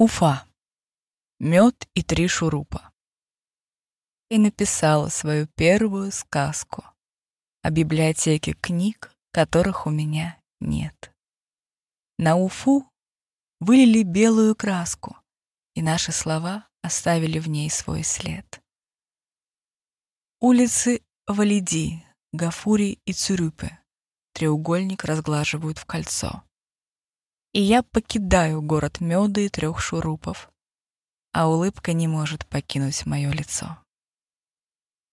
Уфа. Мед и три шурупа. И написала свою первую сказку о библиотеке книг, которых у меня нет. На Уфу вылили белую краску, и наши слова оставили в ней свой след. Улицы Валиди, Гафури и Цюрюпе треугольник разглаживают в кольцо. И я покидаю город меда и трех шурупов, а улыбка не может покинуть мое лицо.